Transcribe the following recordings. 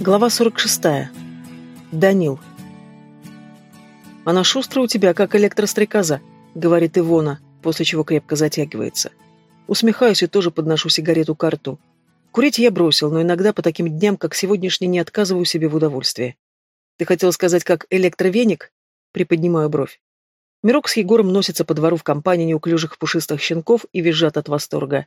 Глава 46. Данил. «Она шустрая у тебя, как электрострекоза», — говорит Ивона, после чего крепко затягивается. Усмехаюсь и тоже подношу сигарету к рту. Курить я бросил, но иногда по таким дням, как сегодняшний, не отказываю себе в удовольствии. «Ты хотел сказать, как электровеник?» Приподнимаю бровь. Мирок с Егором носится по двору в компании неуклюжих пушистых щенков и визжат от восторга.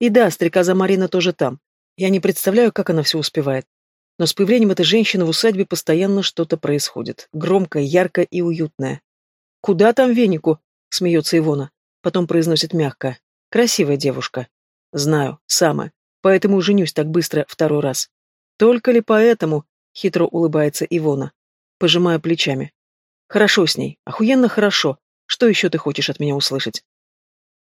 И да, стрекоза Марина тоже там. Я не представляю, как она все успевает. Но с появлением этой женщины в усадьбе постоянно что-то происходит. Громкое, яркое и уютное. «Куда там венику?» — смеется Ивона. Потом произносит мягко. «Красивая девушка». «Знаю, самая. Поэтому женюсь так быстро второй раз». «Только ли поэтому?» — хитро улыбается Ивона. Пожимая плечами. «Хорошо с ней. Охуенно хорошо. Что еще ты хочешь от меня услышать?»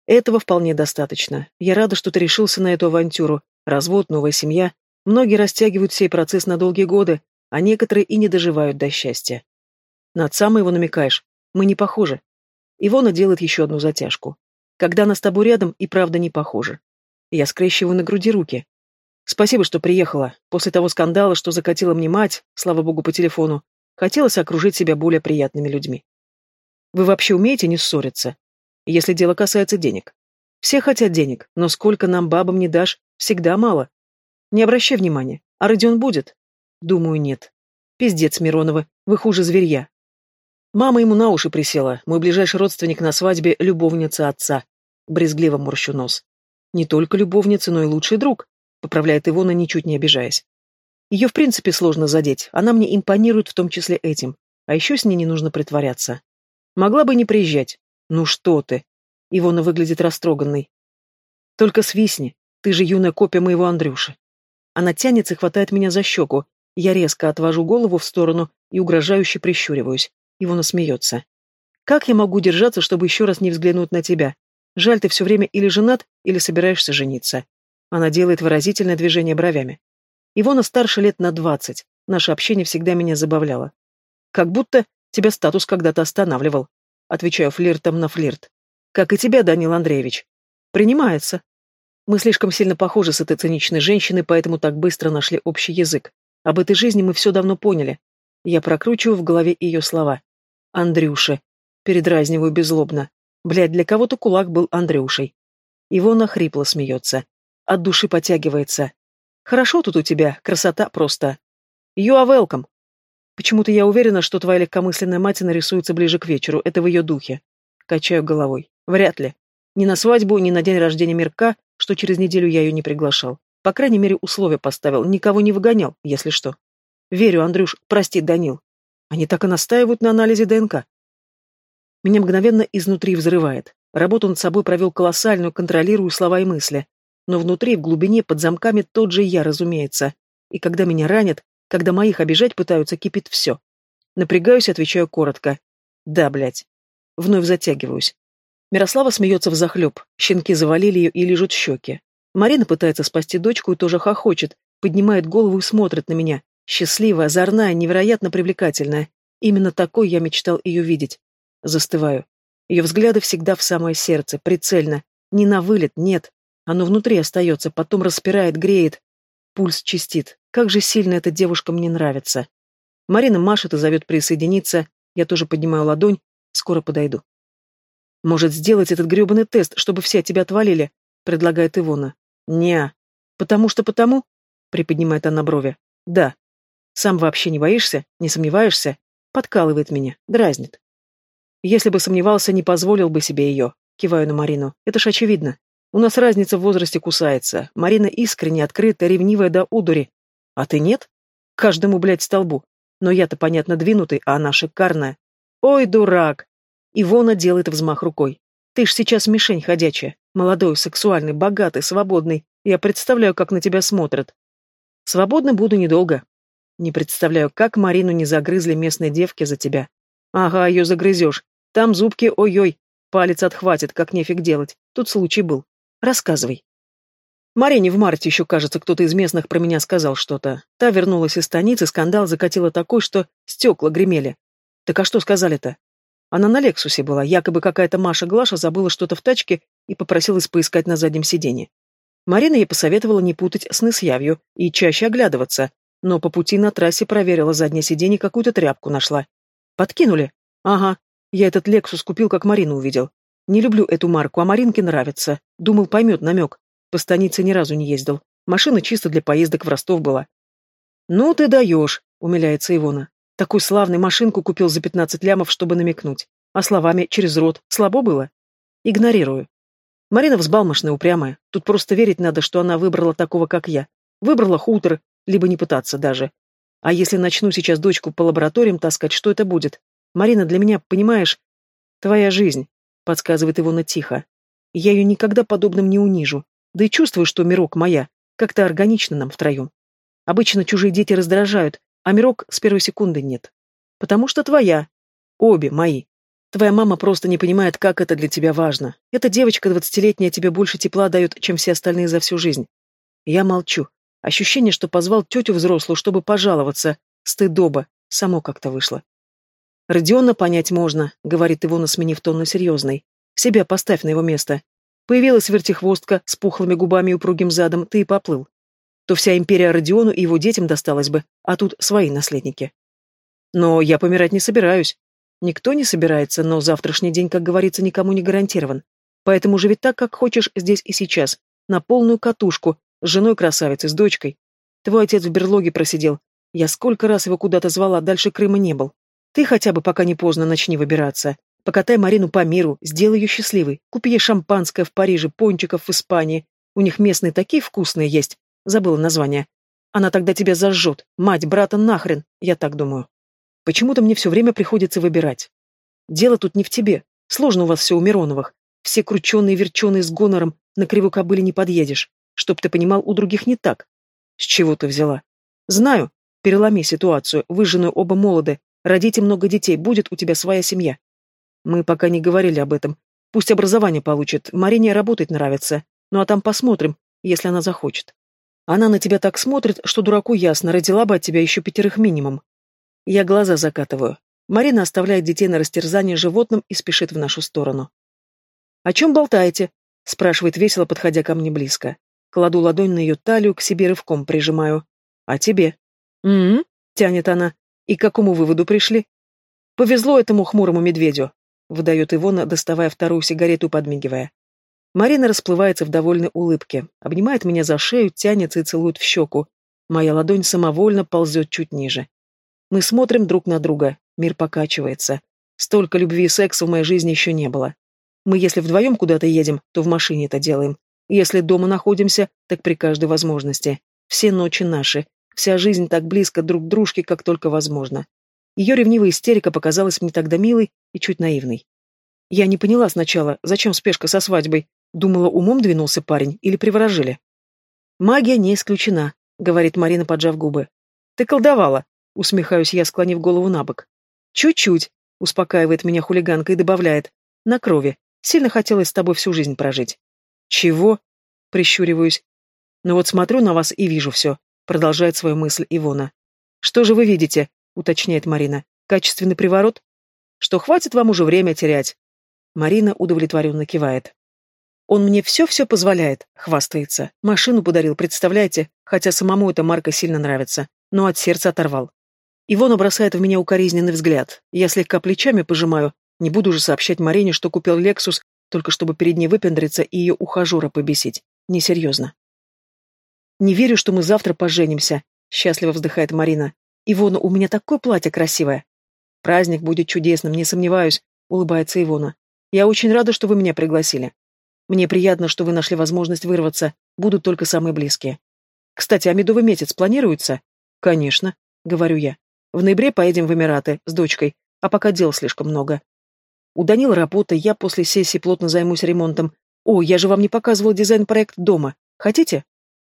Этого вполне достаточно. Я рада, что ты решился на эту авантюру. Развод, новая семья. Многие растягивают сей процесс на долгие годы, а некоторые и не доживают до счастья. На отца моего намекаешь. Мы не похожи. Ивона делает еще одну затяжку. Когда она с тобой рядом, и правда не похожа. Я скрещиваю на груди руки. Спасибо, что приехала. После того скандала, что закатила мне мать, слава богу, по телефону, хотелось окружить себя более приятными людьми. Вы вообще умеете не ссориться? Если дело касается денег. Все хотят денег, но сколько нам бабам не дашь, всегда мало. Не обращай внимания. А Родион будет? Думаю, нет. Пиздец, Миронова, вы хуже зверья. Мама ему на уши присела. Мой ближайший родственник на свадьбе — любовница отца. Брезгливо морщу нос. Не только любовница, но и лучший друг, поправляет Ивона, ничуть не обижаясь. Ее в принципе сложно задеть, она мне импонирует в том числе этим. А еще с ней не нужно притворяться. Могла бы не приезжать. Ну что ты? Ивона выглядит растроганной. Только свистни, ты же юная копия моего Андрюши. Она тянется и хватает меня за щеку. Я резко отвожу голову в сторону и угрожающе прищуриваюсь. Его насмеется. «Как я могу держаться, чтобы еще раз не взглянуть на тебя? Жаль, ты все время или женат, или собираешься жениться». Она делает выразительное движение бровями. Ивона старше лет на двадцать. Наше общение всегда меня забавляло. «Как будто тебя статус когда-то останавливал», — отвечаю флиртом на флирт. «Как и тебя, Данил Андреевич». «Принимается», мы слишком сильно похожи с этой циничной женщиной, поэтому так быстро нашли общий язык. Об этой жизни мы все давно поняли. Я прокручиваю в голове ее слова. Андрюша. Передразниваю беззлобно. Блядь, для кого-то кулак был Андрюшей. Ивона хрипло смеется. От души потягивается. Хорошо тут у тебя, красота просто. You are welcome. Почему-то я уверена, что твоя легкомысленная мать нарисуется ближе к вечеру, это в ее духе. Качаю головой. Вряд ли. Ни на свадьбу, ни на день рождения Мирка что через неделю я ее не приглашал. По крайней мере, условия поставил, никого не выгонял, если что. Верю, Андрюш, прости, Данил. Они так и настаивают на анализе ДНК. Меня мгновенно изнутри взрывает. Работу над собой провел колоссальную, контролирую слова и мысли. Но внутри, в глубине, под замками тот же я, разумеется. И когда меня ранят, когда моих обижать пытаются, кипит все. Напрягаюсь, отвечаю коротко. Да, блядь. Вновь затягиваюсь. Мирослава смеется взахлеб, щенки завалили ее и лежат щеки. Марина пытается спасти дочку и тоже хохочет, поднимает голову и смотрит на меня. Счастливая, озорная, невероятно привлекательная. Именно такой я мечтал ее видеть. Застываю. Ее взгляды всегда в самое сердце, прицельно. Не на вылет, нет. Оно внутри остается, потом распирает, греет. Пульс чистит. Как же сильно эта девушка мне нравится. Марина машет и зовет присоединиться. Я тоже поднимаю ладонь. Скоро подойду. «Может, сделать этот грёбаный тест, чтобы все от тебя отвалили?» — предлагает Ивона. «Не. Потому что потому?» — приподнимает она брови. «Да. Сам вообще не боишься? Не сомневаешься?» Подкалывает меня, дразнит. «Если бы сомневался, не позволил бы себе ее», — киваю на Марину. «Это ж очевидно. У нас разница в возрасте кусается. Марина искренне, открытая, ревнивая до удури. А ты нет? Каждому, блядь, столбу. Но я-то, понятно, двинутый, а она шикарная. Ой, дурак! Ивона делает взмах рукой. Ты ж сейчас мишень ходячая. Молодой, сексуальный, богатый, свободный. Я представляю, как на тебя смотрят. Свободно буду недолго. Не представляю, как Марину не загрызли местные девки за тебя. Ага, ее загрызешь. Там зубки, ой-ой. Палец отхватит, как нефиг делать. Тут случай был. Рассказывай. Марине в марте еще, кажется, кто-то из местных про меня сказал что-то. Та вернулась из станицы, скандал закатила такой, что стекла гремели. Так а что сказали-то? Она на Лексусе была, якобы какая-то Маша Глаша забыла что-то в тачке и попросилась поискать на заднем сиденье. Марина ей посоветовала не путать сны с явью и чаще оглядываться, Но по пути на трассе проверила заднее сиденье, какую-то тряпку нашла. Подкинули? Ага. Я этот Лексус купил, как Марину увидел. Не люблю эту марку, а Маринке нравится. Думал, поймет намек. По станице ни разу не ездил. Машина чисто для поездок в Ростов была. «Ну ты даешь», — умиляется Ивона. «Такую славную машинку купил за пятнадцать лямов, чтобы намекнуть. А словами через рот слабо было?» «Игнорирую. Марина взбалмошная, упрямая. Тут просто верить надо, что она выбрала такого, как я. Выбрала хутор, либо не пытаться даже. А если начну сейчас дочку по лабораториям таскать, что это будет? Марина для меня, понимаешь, твоя жизнь, подсказывает Ивона тихо. Я ее никогда подобным не унижу. Да и чувствую, что мирок моя. Как-то органично нам втроем. Обычно чужие дети раздражают, а мирок с первой секунды нет. Потому что твоя. Обе мои. Твоя мама просто не понимает, как это для тебя важно. Эта девочка двадцатилетняя тебе больше тепла дает, чем все остальные за всю жизнь. Я молчу. Ощущение, что позвал тетю взрослую, чтобы пожаловаться. Стыдоба. Само как-то вышло. «Родиона понять можно», — говорит Ивона, сменив тон на серьезный. «Себя поставь на его место. Появилась вертихвостка с пухлыми губами и упругим задом, ты и поплыл. То вся империя Родиону и его детям досталась бы, а тут свои наследники. Но я помирать не собираюсь. Никто не собирается, но завтрашний день, как говорится, никому не гарантирован. Поэтому живи так, как хочешь здесь и сейчас, на полную катушку, с женой красавицей, с дочкой. Твой отец в берлоге просидел. Я сколько раз его куда-то звала, дальше Крыма не был. Ты хотя бы, пока не поздно, начни выбираться. Покатай Марину по миру, сделай ее счастливой. Купи ей шампанское в Париже, пончиков в Испании. У них местные такие вкусные есть. Забыла название. Она тогда тебя зажжет. Мать, брата, нахрен. Я так думаю. Почему-то мне все время приходится выбирать. Дело тут не в тебе. Сложно у вас все у Мироновых. Все крученые верченые с гонором, на кривой кобыле не подъедешь. Чтоб ты понимал, у других не так. С чего ты взяла? Знаю. Переломи ситуацию. Вы с женой оба молоды. Родите много детей. Будет у тебя своя семья. Мы пока не говорили об этом. Пусть образование получит. Марине работать нравится. Ну а там посмотрим, если она захочет. Она на тебя так смотрит, что дураку ясно, родила бы от тебя еще пятерых минимум. Я глаза закатываю. Марина оставляет детей на растерзание животным и спешит в нашу сторону. «О чем болтаете?» — спрашивает весело, подходя ко мне близко. Кладу ладонь на ее талию, к себе рывком прижимаю. «А тебе?» «М-м-м», тянет она. «И к какому выводу пришли?» «Повезло этому хмурому медведю», — выдает Ивона, доставая вторую сигарету, подмигивая. Марина расплывается в довольной улыбке, обнимает меня за шею, тянется и целует в щеку. Моя ладонь самовольно ползет чуть ниже. Мы смотрим друг на друга, мир покачивается. Столько любви и секса в моей жизни еще не было. Мы, если вдвоем куда-то едем, то в машине это делаем. Если дома находимся, так при каждой возможности. Все ночи наши. Вся жизнь так близко друг к дружке, как только возможно. Ее ревнивая истерика показалась мне тогда милой и чуть наивной. Я не поняла сначала, зачем спешка со свадьбой. Думала, умом двинулся парень или приворожили. «Магия не исключена», — говорит Марина, поджав губы. «Ты колдовала», Усмехаюсь я, склонив голову на бок. «Чуть-чуть», — успокаивает меня хулиганка и добавляет. «На крови. Сильно хотелось с тобой всю жизнь прожить». «Чего?» — прищуриваюсь. «Ну вот смотрю на вас и вижу все», — продолжает свою мысль Ивона. «Что же вы видите?» — уточняет Марина. «Качественный приворот?» «Что хватит вам уже время терять?» Марина удовлетворенно кивает. «Он мне все-все позволяет», — хвастается. «Машину подарил, представляете? Хотя самому эта марка сильно нравится. Но от сердца оторвал. Ивона бросает в меня укоризненный взгляд. Я слегка плечами пожимаю. Не буду же сообщать Марине, что купил Лексус, только чтобы перед ней выпендриться и ее ухажера побесить. Несерьезно. «Не верю, что мы завтра поженимся», — счастливо вздыхает Марина. «Ивона, у меня такое платье красивое». «Праздник будет чудесным, не сомневаюсь», — улыбается Ивона. «Я очень рада, что вы меня пригласили. Мне приятно, что вы нашли возможность вырваться. Будут только самые близкие. Кстати, а медовый месяц планируется?» «Конечно», — говорю я. В ноябре поедем в Эмираты с дочкой, а пока дел слишком много. У Данила работа, я после сессии плотно займусь ремонтом. О, я же вам не показывал дизайн-проект дома. Хотите?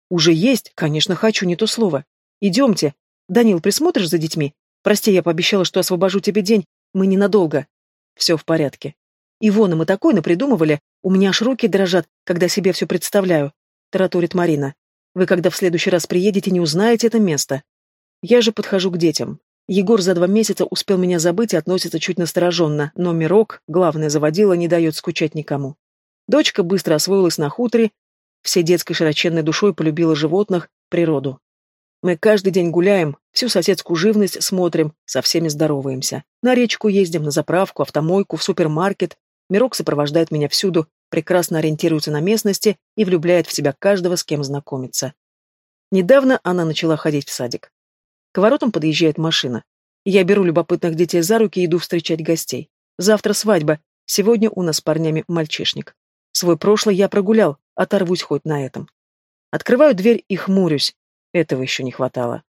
Уже есть, конечно, хочу, не то слово. Идемте. Данил, присмотришь за детьми? Прости, я пообещала, что освобожу тебе день. Мы ненадолго. Все в порядке. Ивона, мы такое напридумывали. У меня аж руки дрожат, когда себе все представляю. Тараторит Марина. Вы, когда в следующий раз приедете, не узнаете это место. Я же подхожу к детям. Егор за два месяца успел меня забыть и относится чуть настороженно, но Мирок, главное заводила, не дает скучать никому. Дочка быстро освоилась на хуторе, всей детской широченной душой полюбила животных, природу. Мы каждый день гуляем, всю соседскую живность смотрим, со всеми здороваемся. На речку ездим, на заправку, автомойку, в супермаркет. Мирок сопровождает меня всюду, прекрасно ориентируется на местности и влюбляет в себя каждого, с кем знакомится. Недавно она начала ходить в садик. К воротам подъезжает машина. Я беру любопытных детей за руки и иду встречать гостей. Завтра свадьба, сегодня у нас с парнями мальчишник. Свой прошлый я прогулял, оторвусь хоть на этом. Открываю дверь и хмурюсь. Этого еще не хватало.